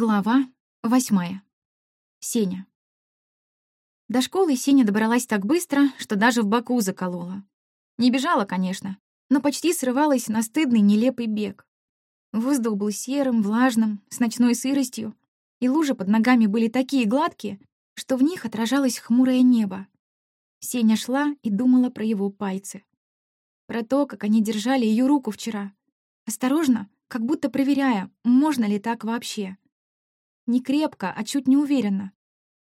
Глава восьмая. Сеня. До школы Сеня добралась так быстро, что даже в боку заколола. Не бежала, конечно, но почти срывалась на стыдный нелепый бег. Воздух был серым, влажным, с ночной сыростью, и лужи под ногами были такие гладкие, что в них отражалось хмурое небо. Сеня шла и думала про его пальцы. Про то, как они держали ее руку вчера. Осторожно, как будто проверяя, можно ли так вообще. Не крепко, а чуть не уверенно.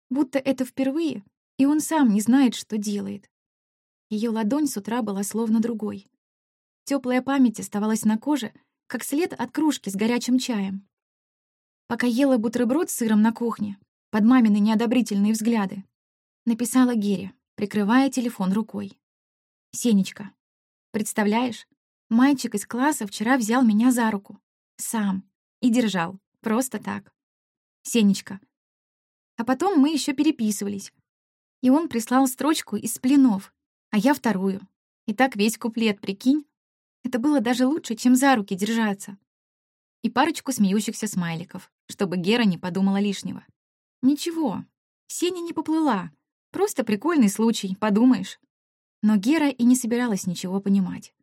Будто это впервые, и он сам не знает, что делает. Ее ладонь с утра была словно другой. Теплая память оставалась на коже, как след от кружки с горячим чаем. Пока ела бутерброд с сыром на кухне, под мамины неодобрительные взгляды, написала Гере, прикрывая телефон рукой. «Сенечка, представляешь, мальчик из класса вчера взял меня за руку. Сам. И держал. Просто так. Сенечка. А потом мы еще переписывались. И он прислал строчку из пленов, а я вторую. И так весь куплет, прикинь. Это было даже лучше, чем за руки держаться. И парочку смеющихся смайликов, чтобы Гера не подумала лишнего. Ничего, Сеня не поплыла. Просто прикольный случай, подумаешь. Но Гера и не собиралась ничего понимать.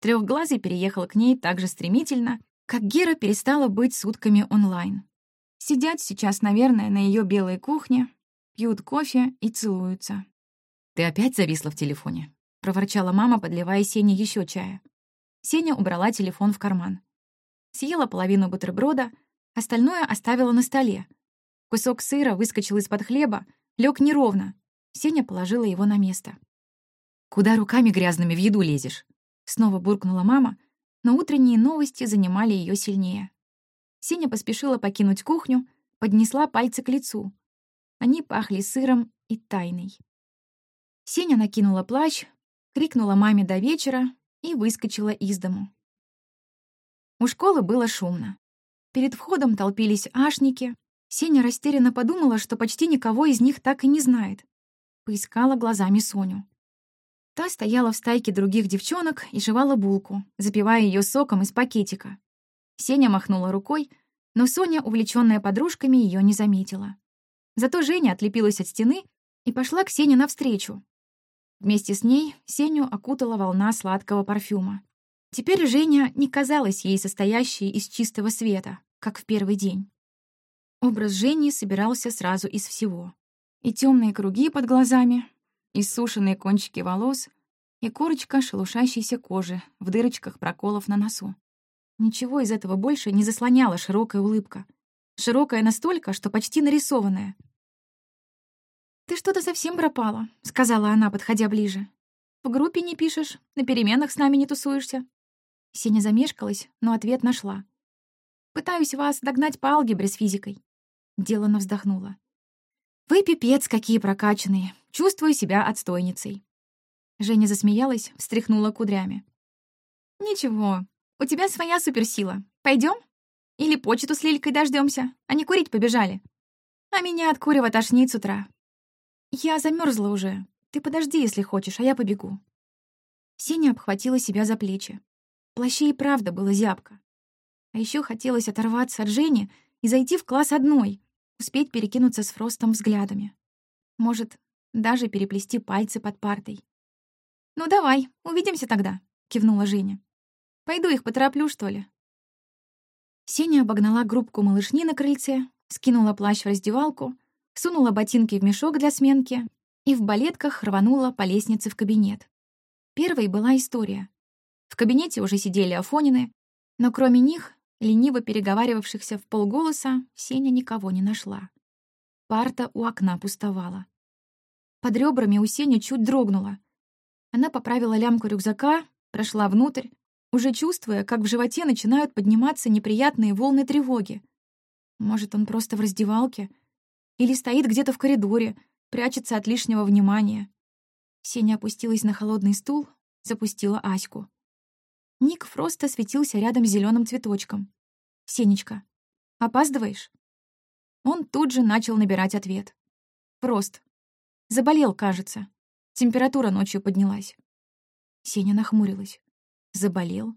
Трехглазый переехал к ней так же стремительно, как Гера перестала быть сутками онлайн. Сидят сейчас, наверное, на ее белой кухне, пьют кофе и целуются. «Ты опять зависла в телефоне?» — проворчала мама, подливая Сене еще чая. Сеня убрала телефон в карман. Съела половину бутерброда, остальное оставила на столе. Кусок сыра выскочил из-под хлеба, лег неровно. Сеня положила его на место. «Куда руками грязными в еду лезешь?» Снова буркнула мама, но утренние новости занимали ее сильнее. Сеня поспешила покинуть кухню, поднесла пальцы к лицу. Они пахли сыром и тайной. Сеня накинула плащ, крикнула маме до вечера и выскочила из дому. У школы было шумно. Перед входом толпились ашники. Сеня растерянно подумала, что почти никого из них так и не знает. Поискала глазами Соню. Та стояла в стайке других девчонок и жевала булку, запивая ее соком из пакетика. Сеня махнула рукой, но Соня, увлечённая подружками, её не заметила. Зато Женя отлепилась от стены и пошла к Сене навстречу. Вместе с ней Сеню окутала волна сладкого парфюма. Теперь Женя не казалась ей состоящей из чистого света, как в первый день. Образ Жени собирался сразу из всего. И темные круги под глазами, и сушеные кончики волос, и корочка шелушащейся кожи в дырочках проколов на носу. Ничего из этого больше не заслоняла широкая улыбка. Широкая настолько, что почти нарисованная. «Ты что-то совсем пропала», — сказала она, подходя ближе. «В группе не пишешь, на переменах с нами не тусуешься». Сеня замешкалась, но ответ нашла. «Пытаюсь вас догнать по алгебре с физикой». Делана вздохнула. «Вы пипец какие прокачанные. Чувствую себя отстойницей». Женя засмеялась, встряхнула кудрями. «Ничего, у тебя своя суперсила. Пойдем? Или почту с Лилькой дождемся, не курить побежали? А меня от курева тошнит с утра. Я замерзла уже. Ты подожди, если хочешь, а я побегу. Сеня обхватила себя за плечи. Плаще и правда было зябко. А еще хотелось оторваться от Жени и зайти в класс одной, успеть перекинуться с Фростом взглядами. Может, даже переплести пальцы под партой. «Ну давай, увидимся тогда», — кивнула Женя. Пойду их потороплю, что ли?» Сеня обогнала группку малышни на крыльце, скинула плащ в раздевалку, сунула ботинки в мешок для сменки и в балетках рванула по лестнице в кабинет. Первой была история. В кабинете уже сидели Афонины, но кроме них, лениво переговаривавшихся в полголоса, Сеня никого не нашла. Парта у окна пустовала. Под ребрами у Сени чуть дрогнула. Она поправила лямку рюкзака, прошла внутрь, уже чувствуя, как в животе начинают подниматься неприятные волны тревоги. Может, он просто в раздевалке? Или стоит где-то в коридоре, прячется от лишнего внимания? Сеня опустилась на холодный стул, запустила Аську. Ник Фроста светился рядом с зеленым цветочком. «Сенечка, опаздываешь?» Он тут же начал набирать ответ. «Фрост. Заболел, кажется. Температура ночью поднялась». Сеня нахмурилась. Заболел.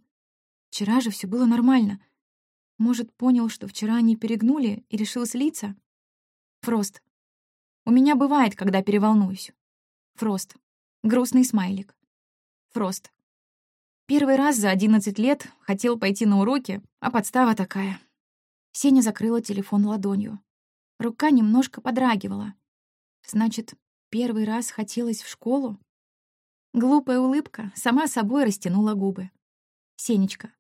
Вчера же все было нормально. Может, понял, что вчера они перегнули и решил слиться? Фрост. У меня бывает, когда переволнуюсь. Фрост. Грустный смайлик. Фрост. Первый раз за 11 лет хотел пойти на уроки, а подстава такая. Сеня закрыла телефон ладонью. Рука немножко подрагивала. Значит, первый раз хотелось в школу? Глупая улыбка сама собой растянула губы. «Сенечка,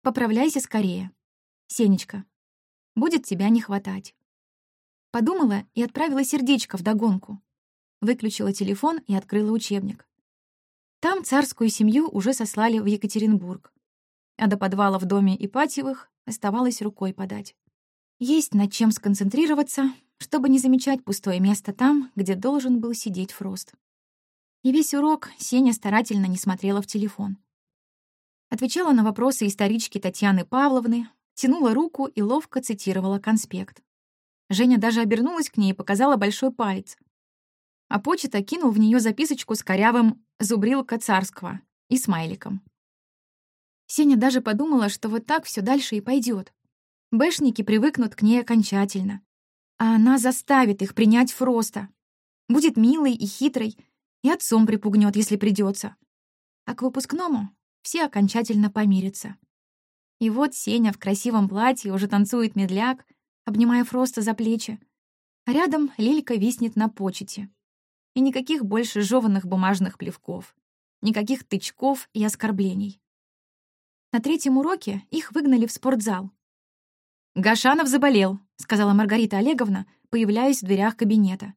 поправляйся скорее. Сенечка, будет тебя не хватать». Подумала и отправила сердечко в догонку. Выключила телефон и открыла учебник. Там царскую семью уже сослали в Екатеринбург, а до подвала в доме Ипатьевых оставалось рукой подать. Есть над чем сконцентрироваться, чтобы не замечать пустое место там, где должен был сидеть Фрост. И весь урок Сеня старательно не смотрела в телефон. Отвечала на вопросы исторички Татьяны Павловны, тянула руку и ловко цитировала конспект. Женя даже обернулась к ней и показала большой палец. А почта кинул в нее записочку с корявым «Зубрилка царского» и смайликом. Сеня даже подумала, что вот так все дальше и пойдет. Бэшники привыкнут к ней окончательно. А она заставит их принять Фроста. Будет милой и хитрой, и отцом припугнет, если придется. А к выпускному все окончательно помирятся. И вот Сеня в красивом платье уже танцует медляк, обнимая Фроста за плечи, а рядом Лилька виснет на почете. И никаких больше жеванных бумажных плевков, никаких тычков и оскорблений. На третьем уроке их выгнали в спортзал, «Гашанов заболел», — сказала Маргарита Олеговна, появляясь в дверях кабинета.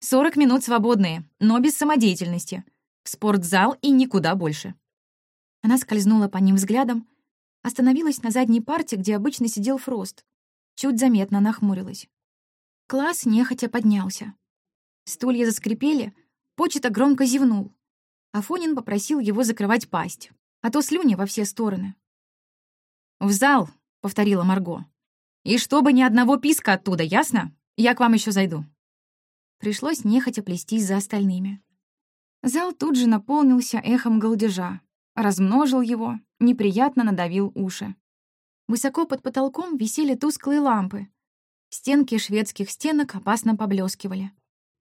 «Сорок минут свободные, но без самодеятельности. В спортзал и никуда больше». Она скользнула по ним взглядом, остановилась на задней парте, где обычно сидел Фрост. Чуть заметно нахмурилась. Класс нехотя поднялся. Стулья заскрипели, почта громко зевнул. Афонин попросил его закрывать пасть, а то слюни во все стороны. «В зал!» — повторила Марго. «И чтобы ни одного писка оттуда, ясно? Я к вам еще зайду». Пришлось нехотя плестись за остальными. Зал тут же наполнился эхом голдежа, размножил его, неприятно надавил уши. Высоко под потолком висели тусклые лампы. Стенки шведских стенок опасно поблескивали.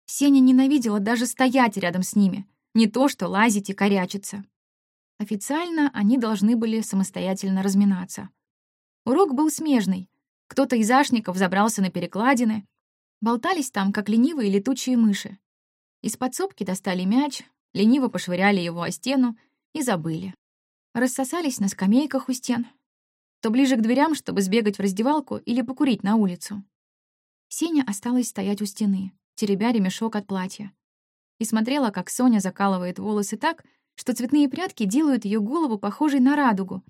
Сеня ненавидела даже стоять рядом с ними, не то что лазить и корячиться. Официально они должны были самостоятельно разминаться. Урок был смежный. Кто-то из ашников забрался на перекладины. Болтались там, как ленивые летучие мыши. Из подсобки достали мяч, лениво пошвыряли его о стену и забыли. Рассосались на скамейках у стен. То ближе к дверям, чтобы сбегать в раздевалку или покурить на улицу. Сеня осталась стоять у стены, теребя ремешок от платья. И смотрела, как Соня закалывает волосы так, что цветные прядки делают ее голову похожей на радугу,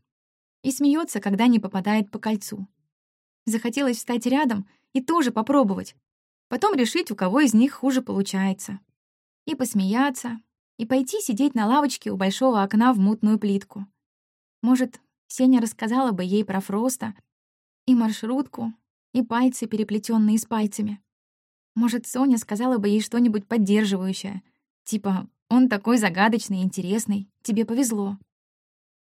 и смеется, когда не попадает по кольцу. Захотелось встать рядом и тоже попробовать, потом решить, у кого из них хуже получается. И посмеяться, и пойти сидеть на лавочке у большого окна в мутную плитку. Может, Сеня рассказала бы ей про Фроста, и маршрутку, и пальцы, переплетенные с пальцами. Может, Соня сказала бы ей что-нибудь поддерживающее, типа «Он такой загадочный и интересный, тебе повезло».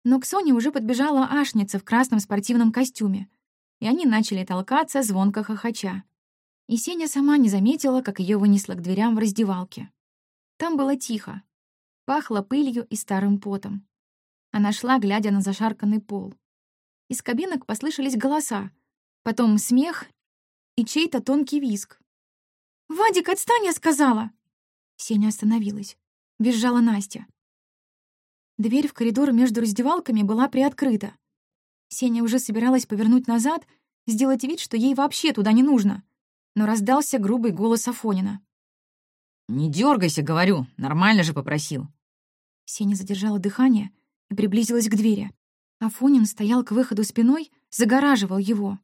Но к Соне уже подбежала ашница в красном спортивном костюме, и они начали толкаться, звонко хохоча. И Сеня сама не заметила, как ее вынесло к дверям в раздевалке. Там было тихо. Пахло пылью и старым потом. Она шла, глядя на зашарканный пол. Из кабинок послышались голоса, потом смех и чей-то тонкий виск. «Вадик, отстань, я сказала!» Сеня остановилась. Визжала Настя. Дверь в коридор между раздевалками была приоткрыта. Сеня уже собиралась повернуть назад, сделать вид, что ей вообще туда не нужно. Но раздался грубый голос Афонина. «Не дергайся, говорю, нормально же попросил». Сеня задержала дыхание и приблизилась к двери. Афонин стоял к выходу спиной, загораживал его.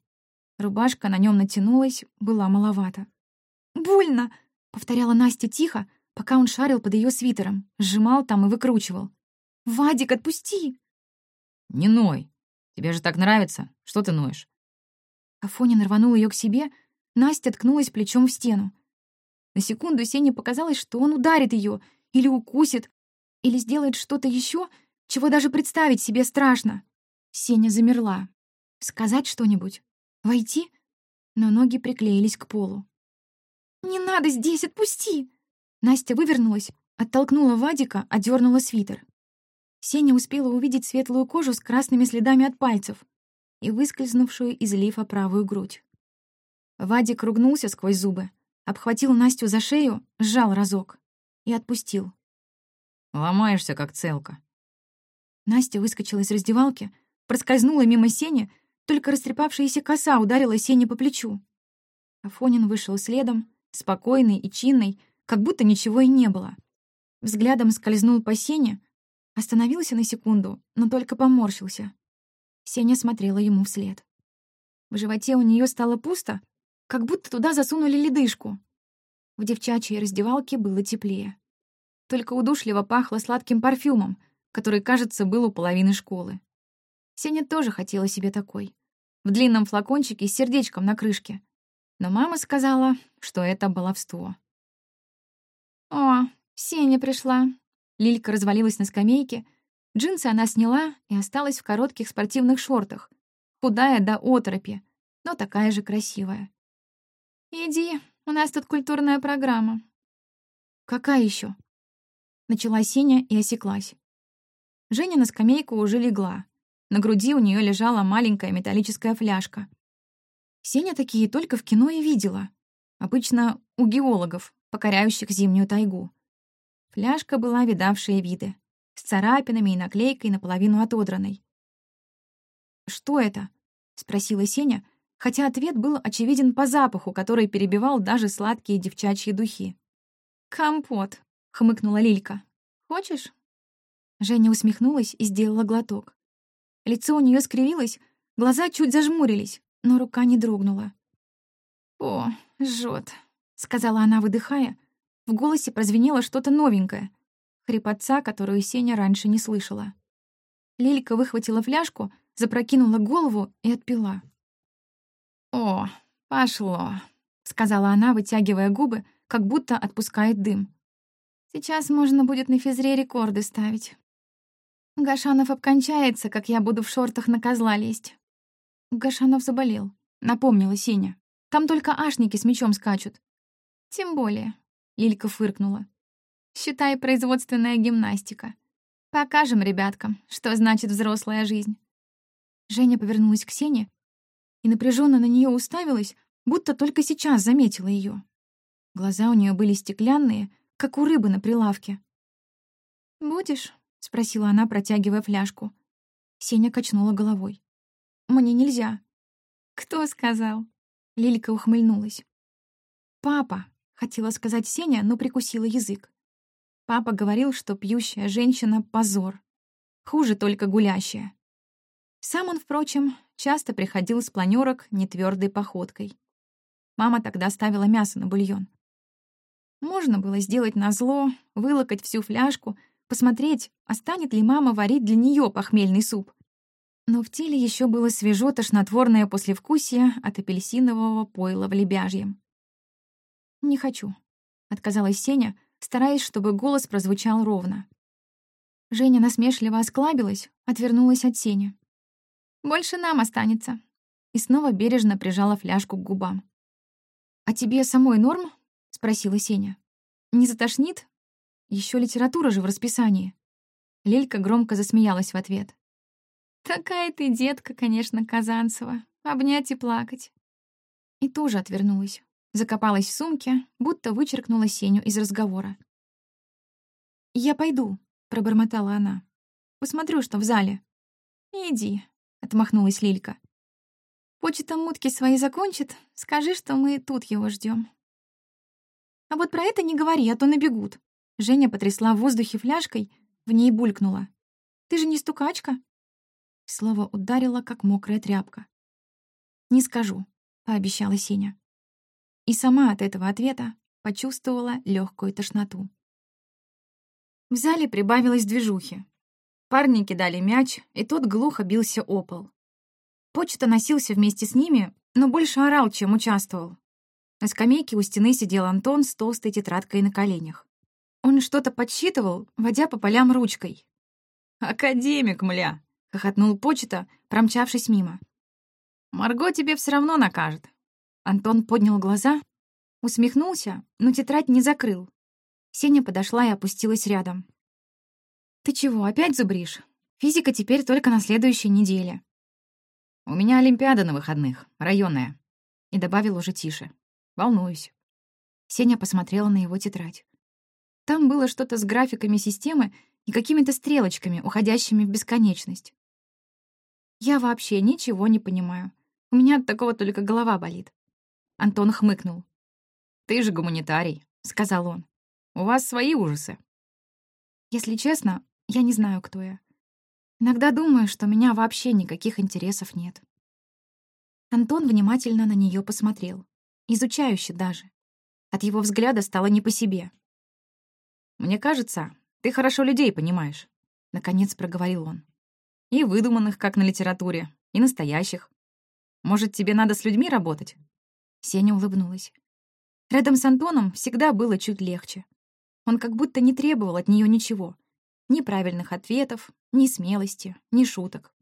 Рубашка на нем натянулась, была маловато. «Больно!» — повторяла Настя тихо, пока он шарил под ее свитером, сжимал там и выкручивал. «Вадик, отпусти!» «Не ной. Тебе же так нравится. Что ты ноешь?» Афонин рванул ее к себе, Настя ткнулась плечом в стену. На секунду Сене показалось, что он ударит ее, или укусит, или сделает что-то еще, чего даже представить себе страшно. Сеня замерла. Сказать что-нибудь? Войти? Но ноги приклеились к полу. «Не надо здесь, отпусти!» Настя вывернулась, оттолкнула Вадика, одернула свитер. Сеня успела увидеть светлую кожу с красными следами от пальцев и выскользнувшую из лифа правую грудь. Вадик ругнулся сквозь зубы, обхватил Настю за шею, сжал разок и отпустил. «Ломаешься, как целка». Настя выскочила из раздевалки, проскользнула мимо Сени, только растрепавшаяся коса ударила Сене по плечу. Афонин вышел следом, спокойный и чинный, как будто ничего и не было. Взглядом скользнул по Сене, остановился на секунду, но только поморщился. Сеня смотрела ему вслед. В животе у нее стало пусто, как будто туда засунули ледышку. В девчачьей раздевалке было теплее. Только удушливо пахло сладким парфюмом, который, кажется, был у половины школы. Сеня тоже хотела себе такой. В длинном флакончике с сердечком на крышке. Но мама сказала, что это баловство. «О, Сеня пришла». Лилька развалилась на скамейке. Джинсы она сняла и осталась в коротких спортивных шортах. Худая до оторопи, но такая же красивая. «Иди, у нас тут культурная программа». «Какая еще? Начала Сеня и осеклась. Женя на скамейку уже легла. На груди у нее лежала маленькая металлическая фляжка. Сеня такие только в кино и видела. Обычно у геологов, покоряющих зимнюю тайгу. Фляжка была видавшие виды, с царапинами и наклейкой наполовину отодранной. «Что это?» — спросила Сеня, хотя ответ был очевиден по запаху, который перебивал даже сладкие девчачьи духи. «Компот», — хмыкнула Лилька. «Хочешь?» Женя усмехнулась и сделала глоток. Лицо у нее скривилось, глаза чуть зажмурились, но рука не дрогнула. «О, жжет», — сказала она, выдыхая. В голосе прозвенело что-то новенькое, хрипотца, которую Сеня раньше не слышала. Лилька выхватила фляжку, запрокинула голову и отпила. «О, пошло», — сказала она, вытягивая губы, как будто отпускает дым. «Сейчас можно будет на физре рекорды ставить. Гашанов обкончается, как я буду в шортах на козла лезть». Гашанов заболел, напомнила Сеня. «Там только ашники с мечом скачут». «Тем более», — Лилька фыркнула. «Считай, производственная гимнастика. Покажем ребяткам, что значит взрослая жизнь». Женя повернулась к Сене и напряженно на нее уставилась, будто только сейчас заметила ее. Глаза у нее были стеклянные, как у рыбы на прилавке. «Будешь?» — спросила она, протягивая фляжку. Сеня качнула головой. «Мне нельзя». «Кто сказал?» Лилька ухмыльнулась. «Папа», — хотела сказать Сеня, но прикусила язык. Папа говорил, что пьющая женщина — позор. Хуже только гулящая. Сам он, впрочем, часто приходил с планерок нетвердой походкой. Мама тогда ставила мясо на бульон. Можно было сделать назло, вылокать всю фляжку, посмотреть, останет ли мама варить для нее похмельный суп. Но в теле еще было свежо тошнотворное послевкусие от апельсинового пойла в лебяжьем. «Не хочу», — отказалась Сеня, стараясь, чтобы голос прозвучал ровно. Женя насмешливо осклабилась, отвернулась от Сени. Больше нам останется». И снова бережно прижала фляжку к губам. «А тебе самой норм?» — спросила Сеня. «Не затошнит? Еще литература же в расписании». Лелька громко засмеялась в ответ. «Такая ты детка, конечно, Казанцева. Обнять и плакать». И тоже отвернулась. Закопалась в сумке, будто вычеркнула Сеню из разговора. «Я пойду», — пробормотала она. «Посмотрю, что в зале». «Иди», — отмахнулась Лилька. «Почта мутки свои закончит, скажи, что мы тут его ждем. «А вот про это не говори, а то набегут». Женя потрясла в воздухе фляжкой, в ней булькнула. «Ты же не стукачка?» Слово ударило, как мокрая тряпка. «Не скажу», — пообещала Сеня. И сама от этого ответа почувствовала легкую тошноту. В зале прибавилось движухи. Парни кидали мяч, и тот глухо бился о пол. Почта носился вместе с ними, но больше орал, чем участвовал. На скамейке у стены сидел Антон с толстой тетрадкой на коленях. Он что-то подсчитывал, водя по полям ручкой. «Академик, мля!» — хохотнул почта, промчавшись мимо. Марго тебе все равно накажет. Антон поднял глаза, усмехнулся, но тетрадь не закрыл. Сеня подошла и опустилась рядом. «Ты чего, опять зубришь? Физика теперь только на следующей неделе». «У меня Олимпиада на выходных, районная». И добавил уже тише. «Волнуюсь». Сеня посмотрела на его тетрадь. Там было что-то с графиками системы и какими-то стрелочками, уходящими в бесконечность. Я вообще ничего не понимаю. У меня от такого только голова болит. Антон хмыкнул. «Ты же гуманитарий», — сказал он. «У вас свои ужасы». Если честно, я не знаю, кто я. Иногда думаю, что у меня вообще никаких интересов нет. Антон внимательно на нее посмотрел. Изучающе даже. От его взгляда стало не по себе. «Мне кажется, ты хорошо людей понимаешь», — наконец проговорил он. «И выдуманных, как на литературе, и настоящих. Может, тебе надо с людьми работать?» Сеня улыбнулась. Рядом с Антоном всегда было чуть легче. Он как будто не требовал от нее ничего. Ни правильных ответов, ни смелости, ни шуток.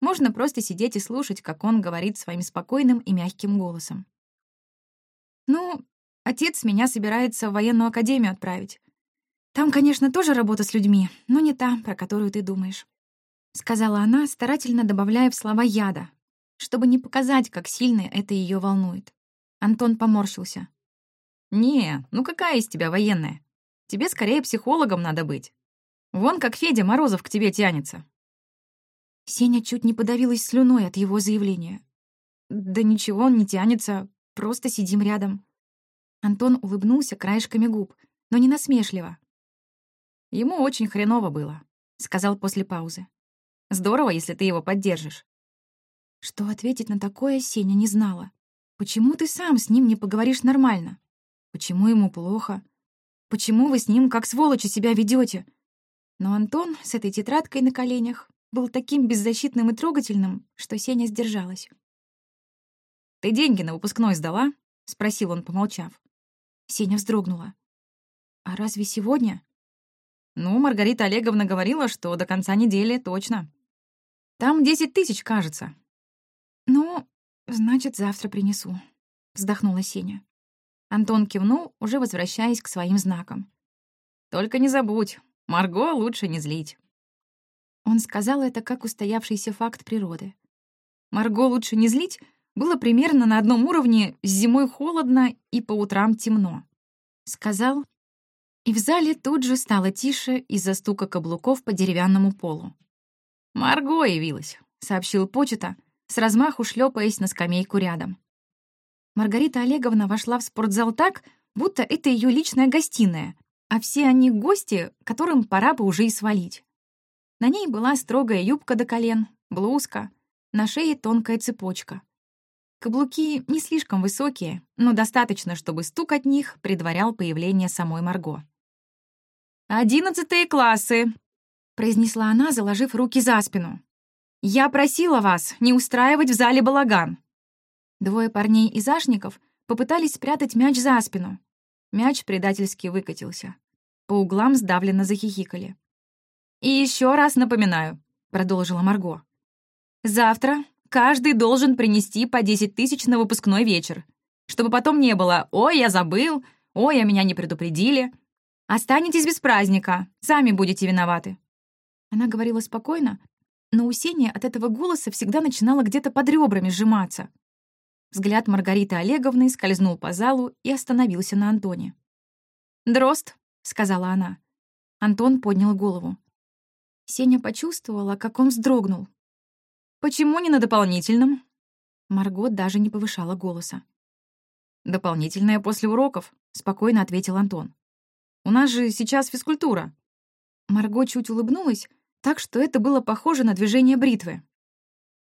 Можно просто сидеть и слушать, как он говорит своим спокойным и мягким голосом. «Ну, отец меня собирается в военную академию отправить. Там, конечно, тоже работа с людьми, но не та, про которую ты думаешь», — сказала она, старательно добавляя в слова яда, чтобы не показать, как сильно это ее волнует. Антон поморщился. «Не, ну какая из тебя военная? Тебе скорее психологом надо быть. Вон как Федя Морозов к тебе тянется». Сеня чуть не подавилась слюной от его заявления. «Да ничего, он не тянется, просто сидим рядом». Антон улыбнулся краешками губ, но не насмешливо, Ему очень хреново было», — сказал после паузы. «Здорово, если ты его поддержишь». Что ответить на такое Сеня не знала. Почему ты сам с ним не поговоришь нормально? Почему ему плохо? Почему вы с ним как сволочи себя ведете? Но Антон с этой тетрадкой на коленях был таким беззащитным и трогательным, что Сеня сдержалась. «Ты деньги на выпускной сдала?» — спросил он, помолчав. Сеня вздрогнула. «А разве сегодня?» Ну, Маргарита Олеговна говорила, что до конца недели точно. Там десять тысяч, кажется. Ну, значит, завтра принесу, вздохнула Сеня. Антон кивнул, уже возвращаясь к своим знакам. Только не забудь, Марго лучше не злить. Он сказал это как устоявшийся факт природы. Марго лучше не злить было примерно на одном уровне с зимой холодно и по утрам темно. Сказал и в зале тут же стало тише из-за стука каблуков по деревянному полу. «Марго явилась», — сообщил Почета, с размаху шлепаясь на скамейку рядом. Маргарита Олеговна вошла в спортзал так, будто это ее личная гостиная, а все они гости, которым пора бы уже и свалить. На ней была строгая юбка до колен, блузка, на шее тонкая цепочка. Каблуки не слишком высокие, но достаточно, чтобы стук от них предварял появление самой Марго. «Одиннадцатые классы», — произнесла она, заложив руки за спину. «Я просила вас не устраивать в зале балаган». Двое парней из ашников попытались спрятать мяч за спину. Мяч предательски выкатился. По углам сдавленно захихикали. «И еще раз напоминаю», — продолжила Марго. «Завтра каждый должен принести по десять тысяч на выпускной вечер, чтобы потом не было «Ой, я забыл», «Ой, а меня не предупредили», Останетесь без праздника, сами будете виноваты». Она говорила спокойно, но у Сени от этого голоса всегда начинало где-то под ребрами сжиматься. Взгляд Маргариты Олеговны скользнул по залу и остановился на Антоне. «Дрозд», — сказала она. Антон поднял голову. Сеня почувствовала, как он вздрогнул. «Почему не на дополнительном?» Марго даже не повышала голоса. «Дополнительное после уроков», — спокойно ответил Антон. У нас же сейчас физкультура». Марго чуть улыбнулась, так что это было похоже на движение бритвы.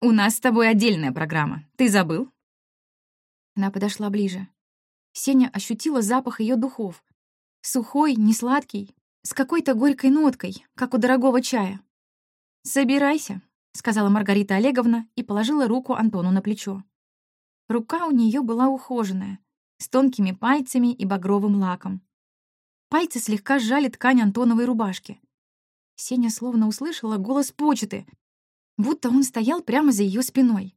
«У нас с тобой отдельная программа. Ты забыл?» Она подошла ближе. Сеня ощутила запах ее духов. Сухой, несладкий, с какой-то горькой ноткой, как у дорогого чая. «Собирайся», — сказала Маргарита Олеговна и положила руку Антону на плечо. Рука у нее была ухоженная, с тонкими пальцами и багровым лаком. Пальцы слегка сжали ткань Антоновой рубашки. Сеня словно услышала голос почты, будто он стоял прямо за ее спиной.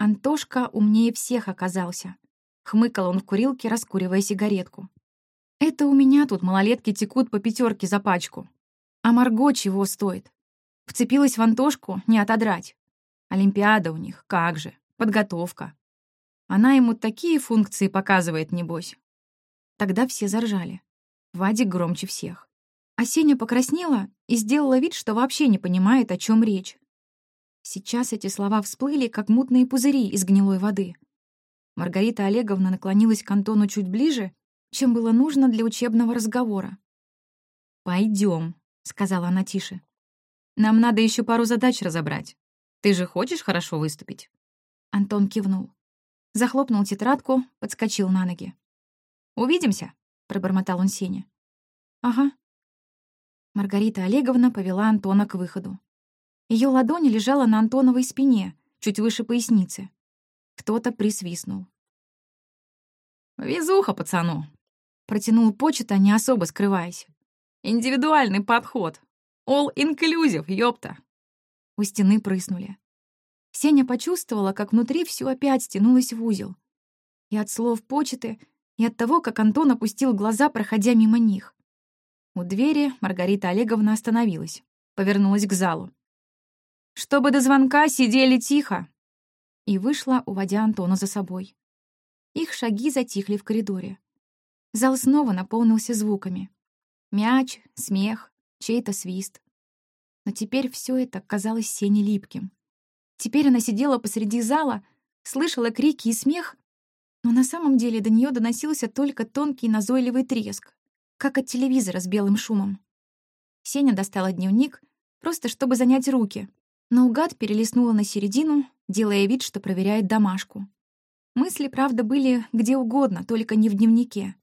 Антошка умнее всех оказался. Хмыкал он в курилке, раскуривая сигаретку. Это у меня тут малолетки текут по пятерке за пачку. А Марго чего стоит? Вцепилась в Антошку, не отодрать. Олимпиада у них, как же, подготовка. Она ему такие функции показывает, небось. Тогда все заржали. Вадик громче всех. А Сеня покраснела и сделала вид, что вообще не понимает, о чем речь. Сейчас эти слова всплыли, как мутные пузыри из гнилой воды. Маргарита Олеговна наклонилась к Антону чуть ближе, чем было нужно для учебного разговора. Пойдем, сказала она тише. «Нам надо еще пару задач разобрать. Ты же хочешь хорошо выступить?» Антон кивнул. Захлопнул тетрадку, подскочил на ноги. «Увидимся», — пробормотал он Сене. «Ага». Маргарита Олеговна повела Антона к выходу. Ее ладонь лежала на Антоновой спине, чуть выше поясницы. Кто-то присвистнул. «Везуха пацану!» Протянул почта, не особо скрываясь. «Индивидуальный подход. All inclusive, ёпта!» У стены прыснули. Сеня почувствовала, как внутри все опять стянулось в узел. И от слов почты, и от того, как Антон опустил глаза, проходя мимо них. У двери Маргарита Олеговна остановилась, повернулась к залу чтобы до звонка сидели тихо!» И вышла, уводя Антона за собой. Их шаги затихли в коридоре. Зал снова наполнился звуками. Мяч, смех, чей-то свист. Но теперь все это казалось Сене липким. Теперь она сидела посреди зала, слышала крики и смех, но на самом деле до нее доносился только тонкий назойливый треск, как от телевизора с белым шумом. Сеня достала дневник, просто чтобы занять руки, Наугад перелистнула на середину, делая вид, что проверяет домашку. Мысли, правда, были где угодно, только не в дневнике.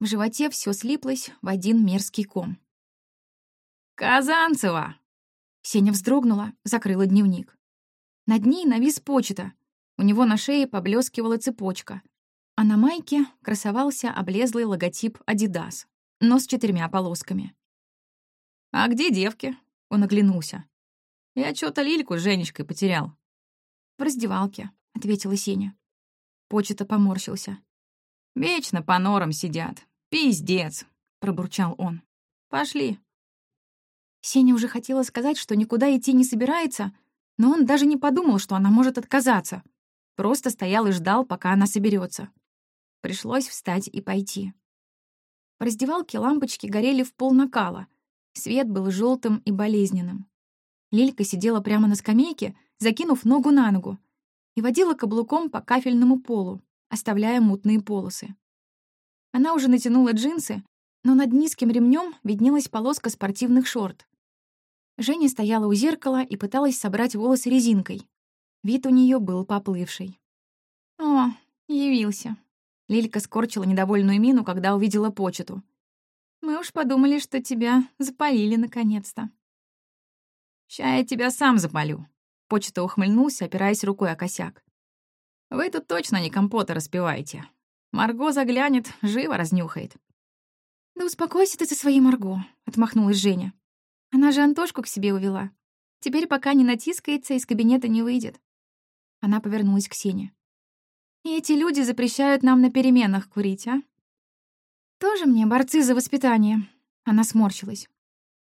В животе все слиплось в один мерзкий ком. «Казанцева!» Сеня вздрогнула, закрыла дневник. Над ней навис почта. У него на шее поблескивала цепочка, а на майке красовался облезлый логотип «Адидас», но с четырьмя полосками. «А где девки?» — он оглянулся. Я что-то Лильку с Женечкой потерял». «В раздевалке», — ответила Сеня. Почта поморщился. «Вечно по норам сидят. Пиздец», — пробурчал он. «Пошли». Сеня уже хотела сказать, что никуда идти не собирается, но он даже не подумал, что она может отказаться. Просто стоял и ждал, пока она соберется. Пришлось встать и пойти. В раздевалке лампочки горели в пол накала. Свет был желтым и болезненным. Лилька сидела прямо на скамейке, закинув ногу на ногу, и водила каблуком по кафельному полу, оставляя мутные полосы. Она уже натянула джинсы, но над низким ремнем виднелась полоска спортивных шорт. Женя стояла у зеркала и пыталась собрать волосы резинкой. Вид у нее был поплывший. «О, явился». Лилька скорчила недовольную мину, когда увидела почту. «Мы уж подумали, что тебя запалили наконец-то». «Ща я тебя сам запалю», — почта ухмыльнулся, опираясь рукой о косяк. «Вы тут точно не компота распиваете. Марго заглянет, живо разнюхает». «Да успокойся ты со своей Марго», — отмахнулась Женя. «Она же Антошку к себе увела. Теперь пока не натискается, из кабинета не выйдет». Она повернулась к Сене. «И эти люди запрещают нам на переменах курить, а?» «Тоже мне борцы за воспитание». Она сморщилась.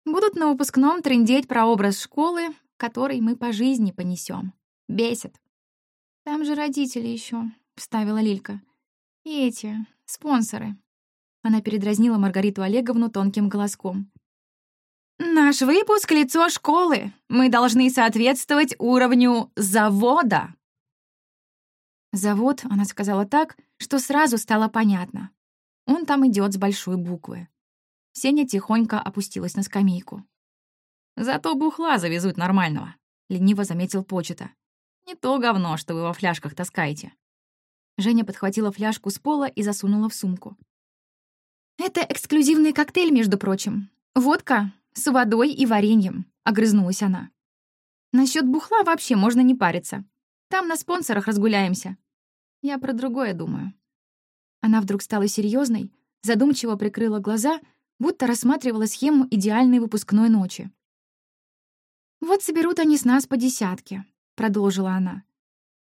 Будут на выпускном трындеть про образ школы, который мы по жизни понесем. Бесит. Там же родители еще, вставила Лилька. И эти, спонсоры. Она передразнила Маргариту Олеговну тонким голоском. «Наш выпуск — лицо школы. Мы должны соответствовать уровню завода». «Завод», — она сказала так, что сразу стало понятно. Он там идет с большой буквы. Сеня тихонько опустилась на скамейку. «Зато бухла завезут нормального», — лениво заметил почета. «Не то говно, что вы во фляжках таскаете». Женя подхватила фляжку с пола и засунула в сумку. «Это эксклюзивный коктейль, между прочим. Водка с водой и вареньем», — огрызнулась она. «Насчёт бухла вообще можно не париться. Там на спонсорах разгуляемся. Я про другое думаю». Она вдруг стала серьезной, задумчиво прикрыла глаза — будто рассматривала схему идеальной выпускной ночи. «Вот соберут они с нас по десятке», — продолжила она.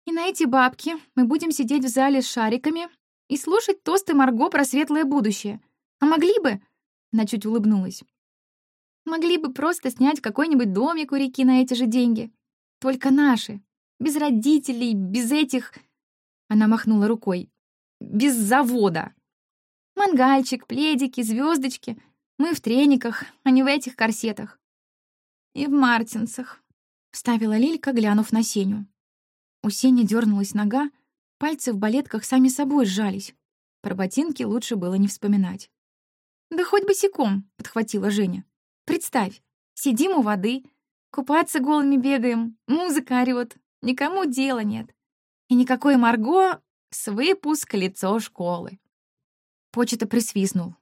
И на эти бабки мы будем сидеть в зале с шариками и слушать тосты Марго про светлое будущее. А могли бы...» Она чуть улыбнулась. «Могли бы просто снять какой-нибудь домик у реки на эти же деньги. Только наши. Без родителей, без этих...» Она махнула рукой. «Без завода. Мангальчик, пледики, звездочки. Мы в трениках, а не в этих корсетах. И в мартинсах», — вставила Лилька, глянув на Сеню. У Сени дернулась нога, пальцы в балетках сами собой сжались. Про ботинки лучше было не вспоминать. «Да хоть босиком», — подхватила Женя. «Представь, сидим у воды, купаться голыми бегаем, музыка орёт, никому дела нет. И никакой Марго с выпуск лицо школы». Почта присвистнул.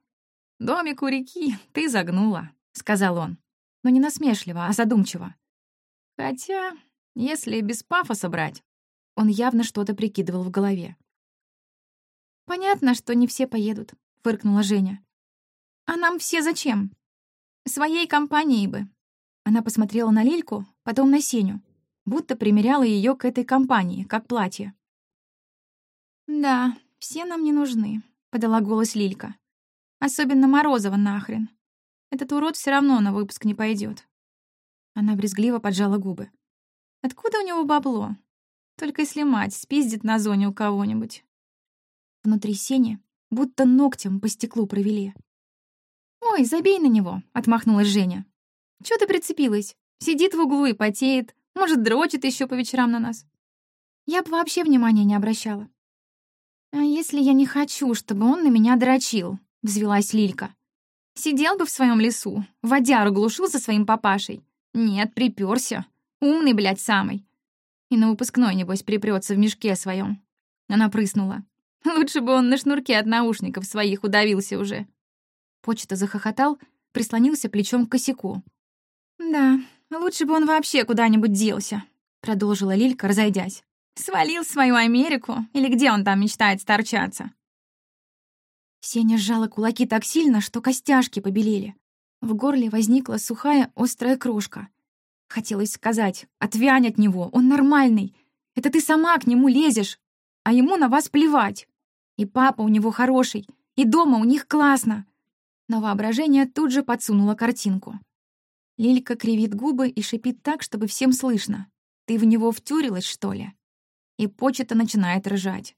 «Домик у реки ты загнула», — сказал он. Но не насмешливо, а задумчиво. «Хотя, если без пафоса брать, он явно что-то прикидывал в голове. «Понятно, что не все поедут», — фыркнула Женя. «А нам все зачем? Своей компанией бы». Она посмотрела на Лильку, потом на Сеню, будто примеряла ее к этой компании, как платье. «Да, все нам не нужны», — подала голос Лилька. «Особенно Морозова нахрен. Этот урод все равно на выпуск не пойдет. Она брезгливо поджала губы. «Откуда у него бабло? Только если мать спиздит на зоне у кого-нибудь. Внутри сени будто ногтем по стеклу провели. «Ой, забей на него!» — отмахнулась Женя. «Чё ты прицепилась? Сидит в углу и потеет. Может, дрочит еще по вечерам на нас. Я бы вообще внимания не обращала». «А если я не хочу, чтобы он на меня дрочил?» — взвелась Лилька. «Сидел бы в своем лесу, водяру глушил со своим папашей. Нет, приперся. Умный, блядь, самый. И на выпускной, небось, припрется в мешке своем. Она прыснула. Лучше бы он на шнурке от наушников своих удавился уже. Почта захохотал, прислонился плечом к косяку. «Да, лучше бы он вообще куда-нибудь делся», — продолжила Лилька, разойдясь. «Свалил в свою Америку, или где он там мечтает сторчаться?» Сеня сжала кулаки так сильно, что костяшки побелели. В горле возникла сухая острая крошка. Хотелось сказать, отвянь от него, он нормальный. Это ты сама к нему лезешь, а ему на вас плевать. И папа у него хороший, и дома у них классно. Но воображение тут же подсунуло картинку. Лилька кривит губы и шипит так, чтобы всем слышно. Ты в него втюрилась, что ли? И почта начинает ржать.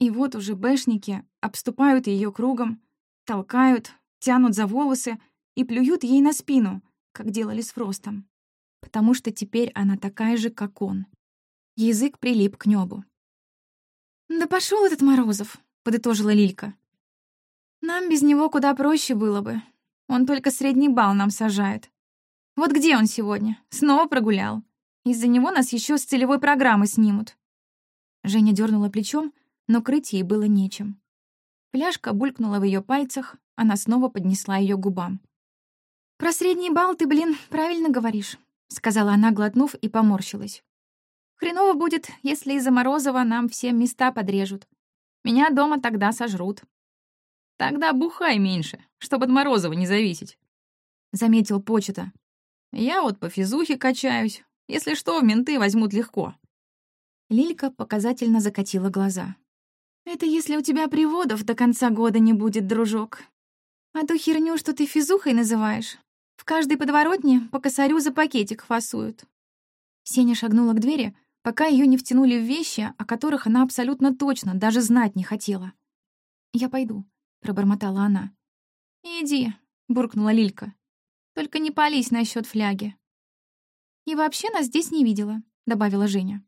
И вот уже бэшники обступают ее кругом, толкают, тянут за волосы и плюют ей на спину, как делали с Фростом потому что теперь она такая же, как он. Язык прилип к небу. «Да пошел этот Морозов», — подытожила Лилька. «Нам без него куда проще было бы. Он только средний балл нам сажает. Вот где он сегодня? Снова прогулял. Из-за него нас еще с целевой программы снимут». Женя дернула плечом, но крыть ей было нечем. Пляжка булькнула в ее пальцах, она снова поднесла ее губам. «Про средний балл ты, блин, правильно говоришь. — сказала она, глотнув, и поморщилась. «Хреново будет, если из-за Морозова нам все места подрежут. Меня дома тогда сожрут». «Тогда бухай меньше, чтобы от Морозова не зависеть», — заметил Почета. «Я вот по физухе качаюсь. Если что, в менты возьмут легко». Лилька показательно закатила глаза. «Это если у тебя приводов до конца года не будет, дружок. А ту херню, что ты физухой называешь, в каждой подворотне по косарю за пакетик фасуют. Сеня шагнула к двери, пока ее не втянули в вещи, о которых она абсолютно точно даже знать не хотела. «Я пойду», — пробормотала она. «Иди», — буркнула Лилька. «Только не пались насчет фляги». «И вообще нас здесь не видела», — добавила Женя.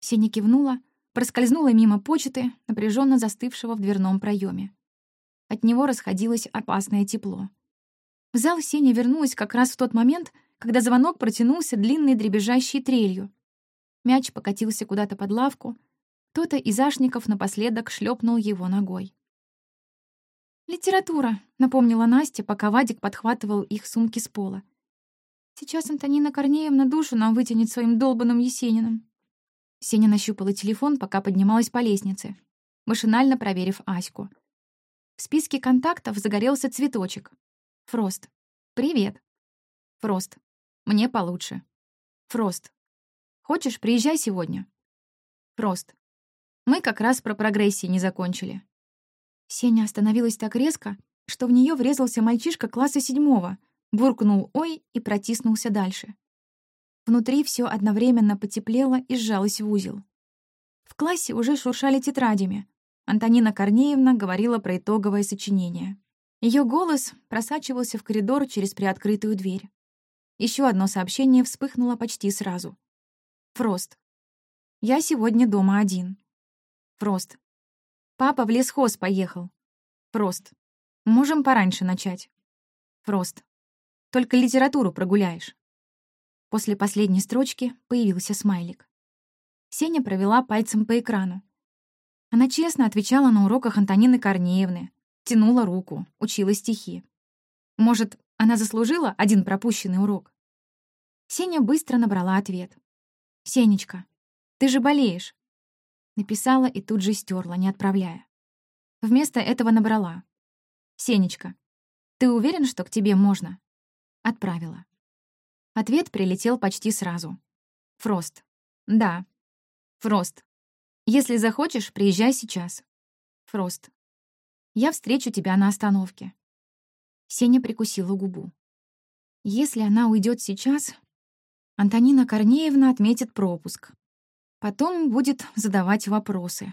Сеня кивнула, проскользнула мимо почты, напряженно застывшего в дверном проеме. От него расходилось опасное тепло. В зал Сеня вернулась как раз в тот момент, когда звонок протянулся длинной дребезжащей трелью. Мяч покатился куда-то под лавку. Кто-то из ашников напоследок шлепнул его ногой. «Литература», — напомнила Настя, пока Вадик подхватывал их сумки с пола. «Сейчас Антонина Корнеевна душу нам вытянет своим долбанным Есениным». Сеня нащупала телефон, пока поднималась по лестнице, машинально проверив Аську. В списке контактов загорелся цветочек. Фрост. Привет. Фрост. Мне получше. Фрост. Хочешь, приезжай сегодня. Фрост. Мы как раз про прогрессии не закончили. Сеня остановилась так резко, что в нее врезался мальчишка класса седьмого, буркнул «Ой» и протиснулся дальше. Внутри все одновременно потеплело и сжалось в узел. В классе уже шуршали тетрадями. Антонина Корнеевна говорила про итоговое сочинение. Ее голос просачивался в коридор через приоткрытую дверь. Еще одно сообщение вспыхнуло почти сразу. Фрост. «Я сегодня дома один». Фрост. «Папа в лесхоз поехал». Фрост. «Можем пораньше начать». Фрост. «Только литературу прогуляешь». После последней строчки появился смайлик. Сеня провела пальцем по экрану. Она честно отвечала на уроках Антонины Корнеевны, тянула руку, учила стихи. Может, она заслужила один пропущенный урок? Сеня быстро набрала ответ. «Сенечка, ты же болеешь!» Написала и тут же стерла, не отправляя. Вместо этого набрала. «Сенечка, ты уверен, что к тебе можно?» Отправила. Ответ прилетел почти сразу. Фрост. «Да». Фрост. «Если захочешь, приезжай сейчас». Фрост. «Я встречу тебя на остановке». Сеня прикусила губу. Если она уйдет сейчас, Антонина Корнеевна отметит пропуск. Потом будет задавать вопросы.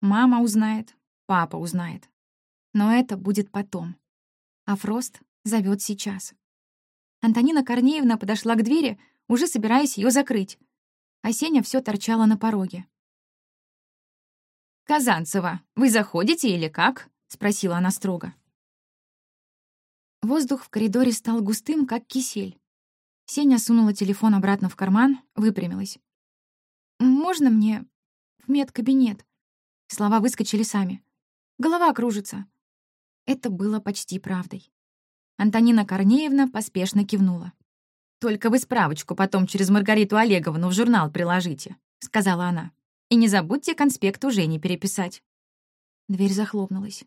Мама узнает, папа узнает. Но это будет потом. А Фрост зовет сейчас. Антонина Корнеевна подошла к двери, уже собираясь ее закрыть. А Сеня все торчала на пороге. «Казанцева, вы заходите или как?» — спросила она строго. Воздух в коридоре стал густым, как кисель. Сеня сунула телефон обратно в карман, выпрямилась. «Можно мне в медкабинет?» Слова выскочили сами. «Голова кружится». Это было почти правдой. Антонина Корнеевна поспешно кивнула. «Только вы справочку потом через Маргариту Олеговну в журнал приложите», — сказала она. «И не забудьте конспект уже не переписать». Дверь захлопнулась.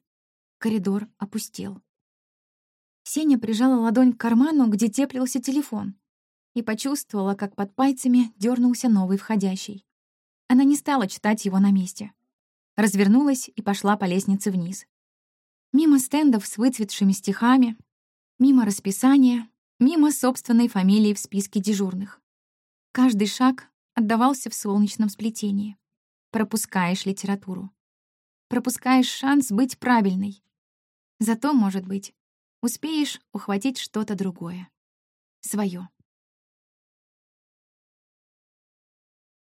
Коридор опустел. Сеня прижала ладонь к карману, где теплился телефон, и почувствовала, как под пальцами дернулся новый входящий. Она не стала читать его на месте. Развернулась и пошла по лестнице вниз. Мимо стендов с выцветшими стихами, Мимо расписания, мимо собственной фамилии в списке дежурных. Каждый шаг отдавался в солнечном сплетении. Пропускаешь литературу. Пропускаешь шанс быть правильной. Зато, может быть, успеешь ухватить что-то другое. Своё.